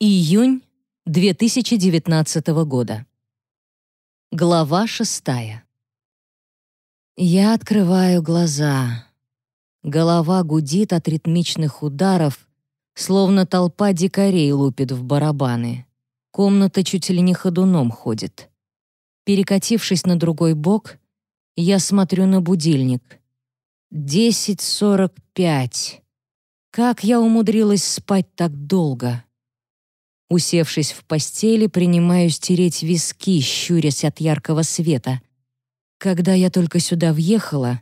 Июнь 2019 года. Глава шестая. Я открываю глаза. Голова гудит от ритмичных ударов, словно толпа дикарей лупит в барабаны. Комната чуть ли не ходуном ходит. Перекатившись на другой бок, я смотрю на будильник. Десять сорок пять. Как я умудрилась спать так долго? Усевшись в постели, принимаю стереть виски, щурясь от яркого света. Когда я только сюда въехала,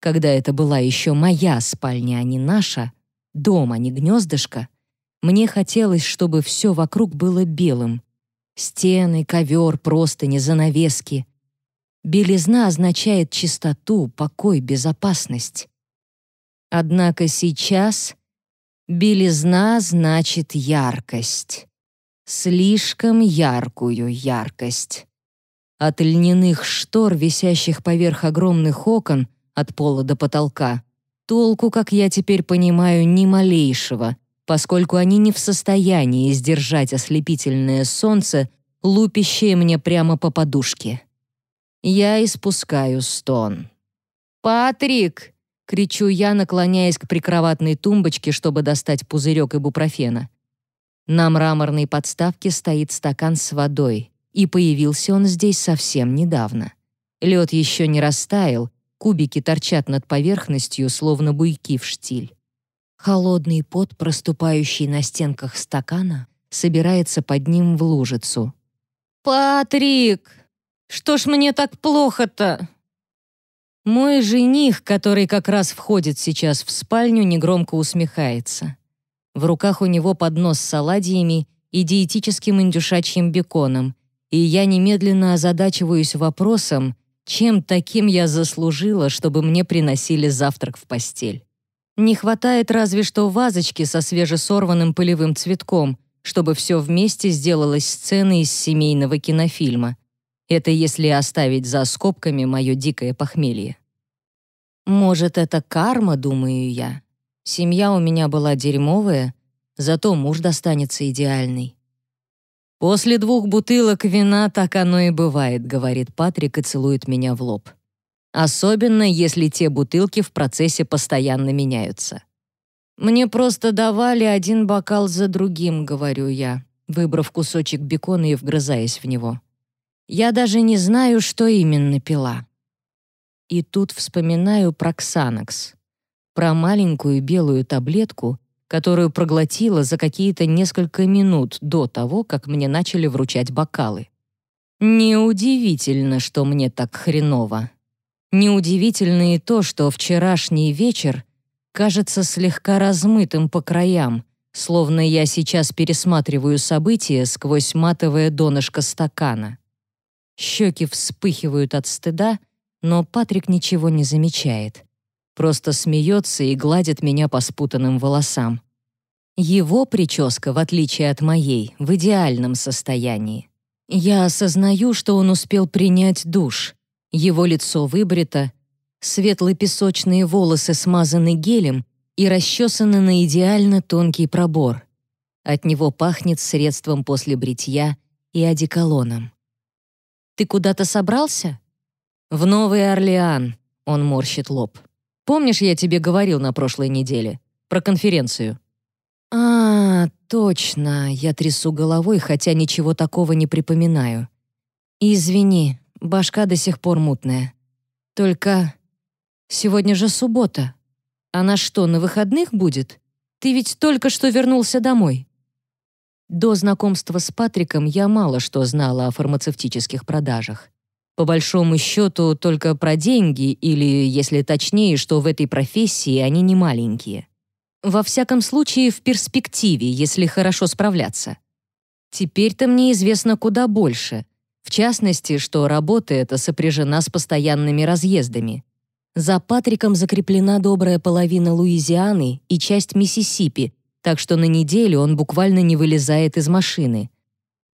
когда это была еще моя спальня, а не наша, дом, а не гнездышко, мне хотелось, чтобы все вокруг было белым. Стены, ковер, простыни, занавески. Белизна означает чистоту, покой, безопасность. Однако сейчас белизна значит яркость слишком яркую яркость. От льняных штор, висящих поверх огромных окон, от пола до потолка, толку, как я теперь понимаю, ни малейшего, поскольку они не в состоянии сдержать ослепительное солнце, лупящее мне прямо по подушке. Я испускаю стон. «Патрик!» — кричу я, наклоняясь к прикроватной тумбочке, чтобы достать пузырек ибупрофена. На мраморной подставке стоит стакан с водой, и появился он здесь совсем недавно. Лед еще не растаял, кубики торчат над поверхностью, словно буйки в штиль. Холодный пот, проступающий на стенках стакана, собирается под ним в лужицу. «Патрик! Что ж мне так плохо-то?» Мой жених, который как раз входит сейчас в спальню, негромко усмехается. В руках у него поднос с оладьями и диетическим индюшачьим беконом, и я немедленно озадачиваюсь вопросом, чем таким я заслужила, чтобы мне приносили завтрак в постель. Не хватает разве что вазочки со свежесорванным полевым цветком, чтобы все вместе сделалось сценой из семейного кинофильма. Это если оставить за скобками мое дикое похмелье. Может, это карма, думаю я. Семья у меня была дерьмовая, зато муж достанется идеальный. «После двух бутылок вина так оно и бывает», — говорит Патрик и целует меня в лоб. Особенно, если те бутылки в процессе постоянно меняются. «Мне просто давали один бокал за другим», — говорю я, выбрав кусочек бекона и вгрызаясь в него. «Я даже не знаю, что именно пила». И тут вспоминаю про Ксанакс про маленькую белую таблетку, которую проглотила за какие-то несколько минут до того, как мне начали вручать бокалы. Неудивительно, что мне так хреново. Неудивительно и то, что вчерашний вечер кажется слегка размытым по краям, словно я сейчас пересматриваю события сквозь матовое донышко стакана. Щеки вспыхивают от стыда, но Патрик ничего не замечает просто смеется и гладит меня по спутанным волосам. Его прическа, в отличие от моей, в идеальном состоянии. Я осознаю, что он успел принять душ. Его лицо выбрито, светлые песочные волосы смазаны гелем и расчесаны на идеально тонкий пробор. От него пахнет средством после бритья и одеколоном. «Ты куда-то собрался?» «В Новый Орлеан», — он морщит лоб. Помнишь, я тебе говорил на прошлой неделе? Про конференцию?» «А, точно!» Я трясу головой, хотя ничего такого не припоминаю. «Извини, башка до сих пор мутная. Только сегодня же суббота. Она что, на выходных будет? Ты ведь только что вернулся домой». До знакомства с Патриком я мало что знала о фармацевтических продажах. По большому счету, только про деньги, или, если точнее, что в этой профессии они не маленькие. Во всяком случае, в перспективе, если хорошо справляться. Теперь-то мне известно куда больше. В частности, что работа эта сопряжена с постоянными разъездами. За Патриком закреплена добрая половина Луизианы и часть Миссисипи, так что на неделю он буквально не вылезает из машины.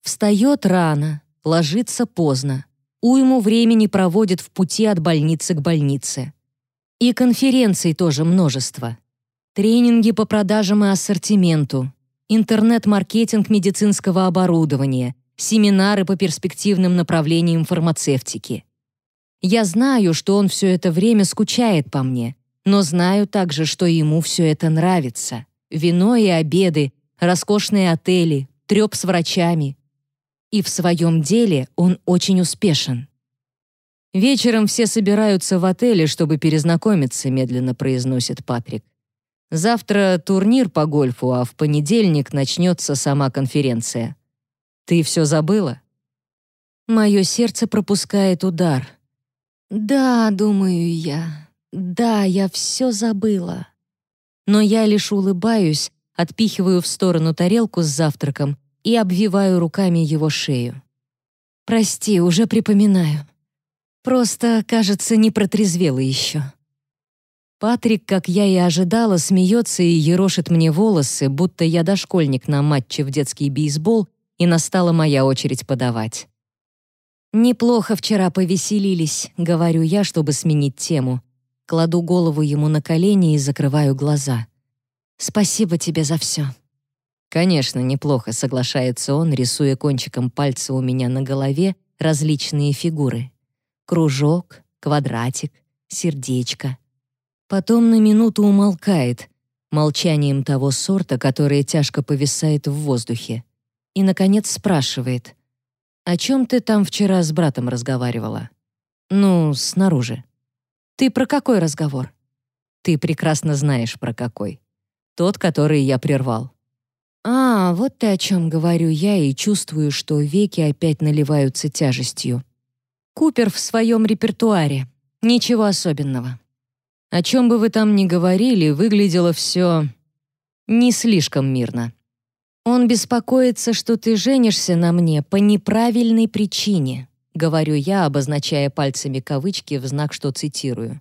Встает рано, ложится поздно уйму времени проводит в пути от больницы к больнице. И конференций тоже множество. Тренинги по продажам и ассортименту, интернет-маркетинг медицинского оборудования, семинары по перспективным направлениям фармацевтики. Я знаю, что он все это время скучает по мне, но знаю также, что ему все это нравится. Вино и обеды, роскошные отели, треп с врачами. И в своем деле он очень успешен. «Вечером все собираются в отеле, чтобы перезнакомиться», медленно произносит Патрик. «Завтра турнир по гольфу, а в понедельник начнется сама конференция. Ты все забыла?» Мое сердце пропускает удар. «Да, думаю я, да, я все забыла». Но я лишь улыбаюсь, отпихиваю в сторону тарелку с завтраком и обвиваю руками его шею. «Прости, уже припоминаю. Просто, кажется, не протрезвела еще». Патрик, как я и ожидала, смеется и ерошит мне волосы, будто я дошкольник на матче в детский бейсбол, и настала моя очередь подавать. «Неплохо вчера повеселились», — говорю я, чтобы сменить тему. Кладу голову ему на колени и закрываю глаза. «Спасибо тебе за все». «Конечно, неплохо», — соглашается он, рисуя кончиком пальца у меня на голове различные фигуры. Кружок, квадратик, сердечко. Потом на минуту умолкает, молчанием того сорта, которое тяжко повисает в воздухе. И, наконец, спрашивает. «О чем ты там вчера с братом разговаривала?» «Ну, снаружи». «Ты про какой разговор?» «Ты прекрасно знаешь, про какой. Тот, который я прервал». «А, вот ты о чем говорю я и чувствую, что веки опять наливаются тяжестью. Купер в своем репертуаре. Ничего особенного. О чем бы вы там ни говорили, выглядело все не слишком мирно. Он беспокоится, что ты женишься на мне по неправильной причине, говорю я, обозначая пальцами кавычки в знак, что цитирую.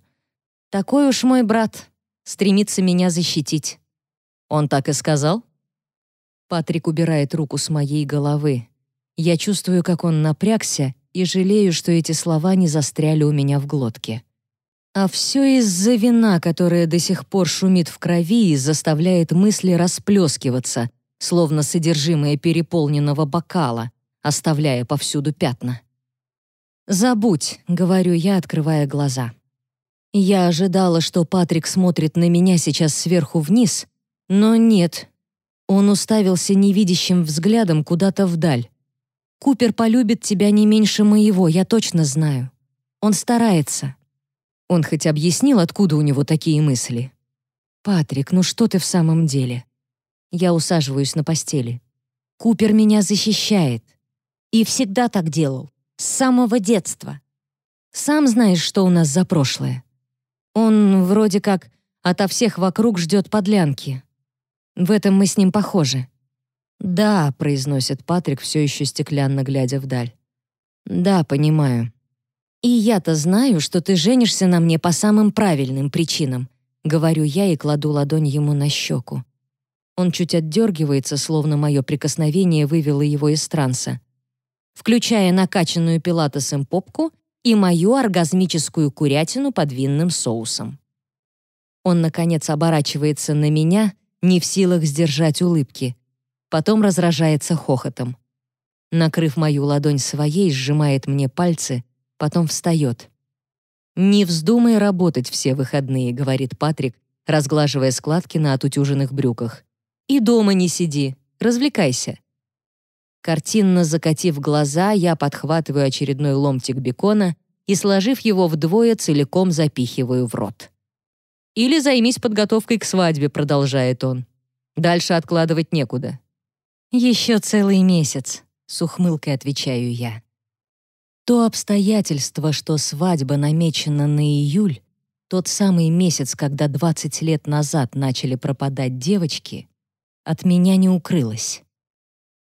Такой уж мой брат, стремится меня защитить. Он так и сказал? Патрик убирает руку с моей головы. Я чувствую, как он напрягся и жалею, что эти слова не застряли у меня в глотке. А все из-за вина, которая до сих пор шумит в крови и заставляет мысли расплескиваться, словно содержимое переполненного бокала, оставляя повсюду пятна. «Забудь», — говорю я, открывая глаза. Я ожидала, что Патрик смотрит на меня сейчас сверху вниз, но нет. Он уставился невидящим взглядом куда-то вдаль. Купер полюбит тебя не меньше моего, я точно знаю. Он старается. Он хоть объяснил, откуда у него такие мысли? Патрик, ну что ты в самом деле? Я усаживаюсь на постели. Купер меня защищает. И всегда так делал. С самого детства. Сам знаешь, что у нас за прошлое. Он вроде как ото всех вокруг ждет подлянки. В этом мы с ним похожи. «Да», — произносит Патрик, все еще стеклянно глядя вдаль. «Да, понимаю». «И я-то знаю, что ты женишься на мне по самым правильным причинам», — говорю я и кладу ладонь ему на щеку. Он чуть отдергивается, словно мое прикосновение вывело его из транса. Включая накачанную пилатесом попку и мою оргазмическую курятину под винным соусом. Он, наконец, оборачивается на меня, не в силах сдержать улыбки потом разражается хохотом. Накрыв мою ладонь своей, сжимает мне пальцы, потом встает. «Не вздумай работать все выходные», — говорит Патрик, разглаживая складки на отутюженных брюках. «И дома не сиди, развлекайся». Картинно закатив глаза, я подхватываю очередной ломтик бекона и, сложив его вдвое, целиком запихиваю в рот. «Или займись подготовкой к свадьбе», — продолжает он. «Дальше откладывать некуда. «Еще целый месяц», — с ухмылкой отвечаю я. То обстоятельство, что свадьба намечена на июль, тот самый месяц, когда 20 лет назад начали пропадать девочки, от меня не укрылось.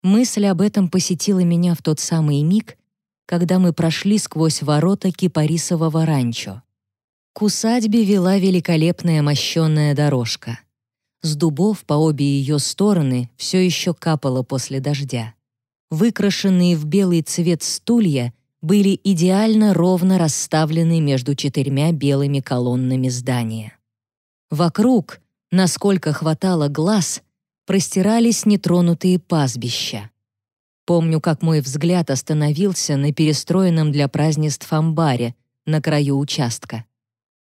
Мысль об этом посетила меня в тот самый миг, когда мы прошли сквозь ворота кипарисового ранчо. К усадьбе вела великолепная мощенная дорожка — с дубов по обе ее стороны все еще капало после дождя. Выкрашенные в белый цвет стулья были идеально ровно расставлены между четырьмя белыми колоннами здания. Вокруг, насколько хватало глаз, простирались нетронутые пастбища. Помню, как мой взгляд остановился на перестроенном для празднеств амбаре на краю участка.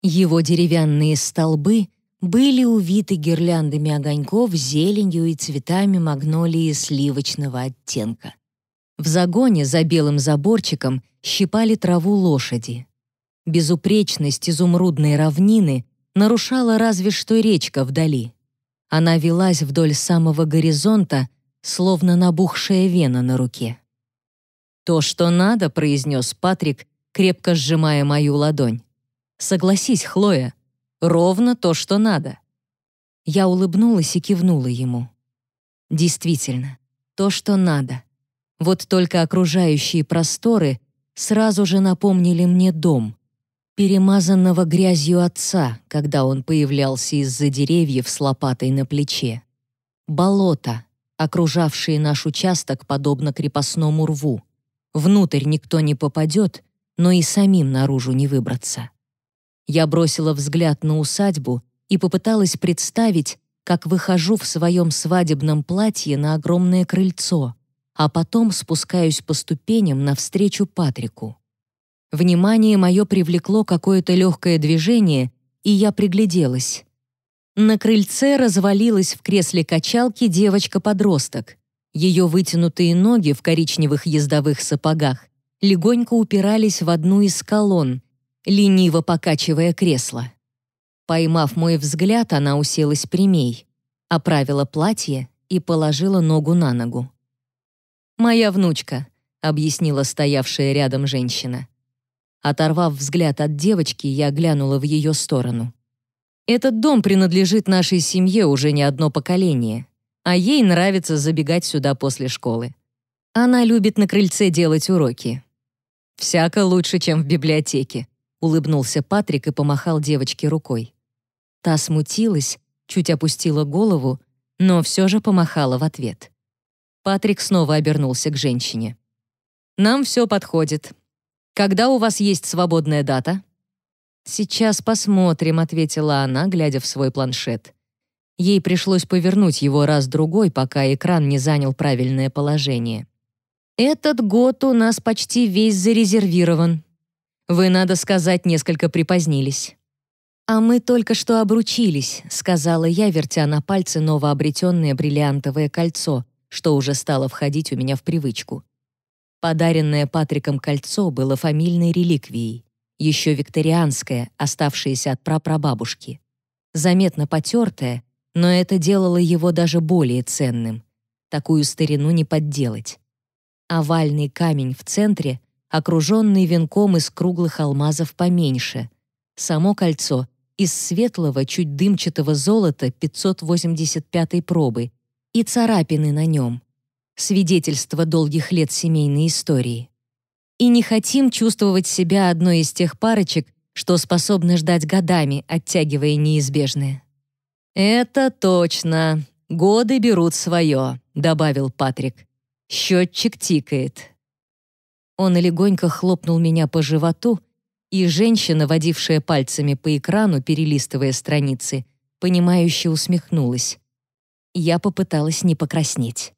Его деревянные столбы были увиты гирляндами огоньков, зеленью и цветами магнолии сливочного оттенка. В загоне за белым заборчиком щипали траву лошади. Безупречность изумрудной равнины нарушала разве что речка вдали. Она велась вдоль самого горизонта, словно набухшая вена на руке. «То, что надо», — произнес Патрик, крепко сжимая мою ладонь. «Согласись, Хлоя, ровно то, что надо». Я улыбнулась и кивнула ему. Действительно, то, что надо. Вот только окружающие просторы сразу же напомнили мне дом, перемазанного грязью отца, когда он появлялся из-за деревьев с лопатой на плече. Болото, окружавшие наш участок подобно крепостному рву. Внутрь никто не попадет, но и самим наружу не выбраться. Я бросила взгляд на усадьбу и попыталась представить, как выхожу в своем свадебном платье на огромное крыльцо, а потом спускаюсь по ступеням навстречу Патрику. Внимание мое привлекло какое-то легкое движение, и я пригляделась. На крыльце развалилась в кресле качалки девочка-подросток. Ее вытянутые ноги в коричневых ездовых сапогах легонько упирались в одну из колонн, лениво покачивая кресло. Поймав мой взгляд, она уселась прямей, оправила платье и положила ногу на ногу. «Моя внучка», — объяснила стоявшая рядом женщина. Оторвав взгляд от девочки, я глянула в ее сторону. «Этот дом принадлежит нашей семье уже не одно поколение, а ей нравится забегать сюда после школы. Она любит на крыльце делать уроки. Всяко лучше, чем в библиотеке», — улыбнулся Патрик и помахал девочке рукой. Та смутилась, чуть опустила голову, но все же помахала в ответ. Патрик снова обернулся к женщине. «Нам все подходит. Когда у вас есть свободная дата?» «Сейчас посмотрим», — ответила она, глядя в свой планшет. Ей пришлось повернуть его раз-другой, пока экран не занял правильное положение. «Этот год у нас почти весь зарезервирован. Вы, надо сказать, несколько припозднились». «А мы только что обручились», — сказала я, вертя на пальце новообретенное бриллиантовое кольцо, что уже стало входить у меня в привычку. Подаренное Патриком кольцо было фамильной реликвией, еще викторианское, оставшееся от прапрабабушки. Заметно потертое, но это делало его даже более ценным. Такую старину не подделать. Овальный камень в центре, окруженный венком из круглых алмазов поменьше. Само кольцо из светлого, чуть дымчатого золота 585 пробы и царапины на нем свидетельство долгих лет семейной истории. И не хотим чувствовать себя одной из тех парочек, что способны ждать годами, оттягивая неизбежное. «Это точно. Годы берут свое», — добавил Патрик. «Счетчик тикает». Он легонько хлопнул меня по животу, и женщина, водившая пальцами по экрану, перелистывая страницы, понимающе усмехнулась. Я попыталась не покраснеть.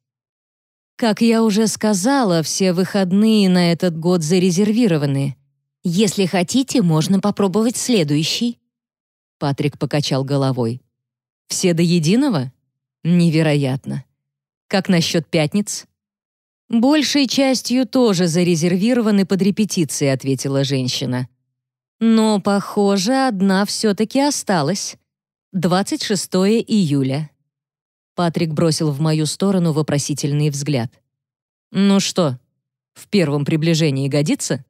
Как я уже сказала, все выходные на этот год зарезервированы. Если хотите, можно попробовать следующий. Патрик покачал головой. Все до единого? Невероятно. Как насчет пятниц? Большей частью тоже зарезервированы под репетиции, ответила женщина. Но, похоже, одна все-таки осталась. 26 июля. Патрик бросил в мою сторону вопросительный взгляд. «Ну что, в первом приближении годится?»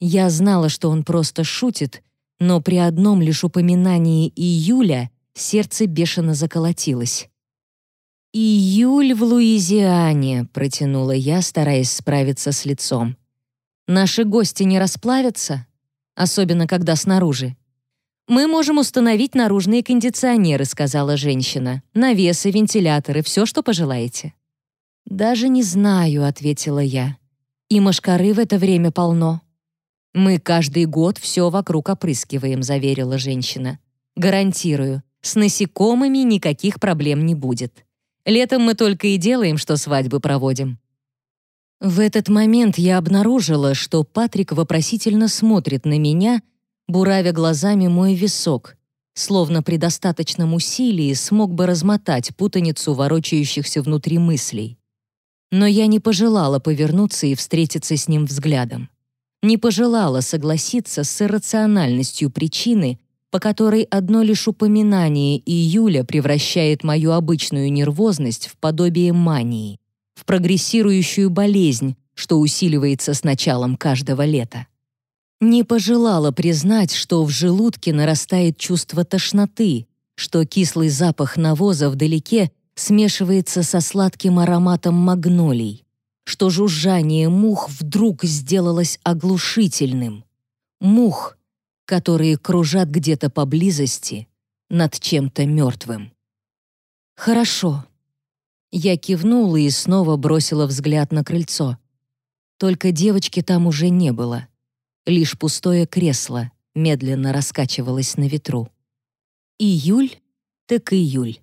Я знала, что он просто шутит, но при одном лишь упоминании июля сердце бешено заколотилось. «Июль в Луизиане», — протянула я, стараясь справиться с лицом. «Наши гости не расплавятся, особенно когда снаружи». «Мы можем установить наружные кондиционеры», — сказала женщина. «Навесы, вентиляторы, все, что пожелаете». «Даже не знаю», — ответила я. «И мошкары в это время полно». «Мы каждый год все вокруг опрыскиваем», — заверила женщина. «Гарантирую, с насекомыми никаких проблем не будет. Летом мы только и делаем, что свадьбы проводим». В этот момент я обнаружила, что Патрик вопросительно смотрит на меня, буравя глазами мой висок, словно при достаточном усилии смог бы размотать путаницу ворочающихся внутри мыслей. Но я не пожелала повернуться и встретиться с ним взглядом. Не пожелала согласиться с иррациональностью причины, по которой одно лишь упоминание июля превращает мою обычную нервозность в подобие мании в прогрессирующую болезнь, что усиливается с началом каждого лета. Не пожелала признать, что в желудке нарастает чувство тошноты, что кислый запах навоза вдалеке смешивается со сладким ароматом магнолий, что жужжание мух вдруг сделалось оглушительным. Мух, которые кружат где-то поблизости над чем-то мертвым. «Хорошо», я кивнула и снова бросила взгляд на крыльцо. Только девочки там уже не было. Лишь пустое кресло медленно раскачивалось на ветру. Июль так июль.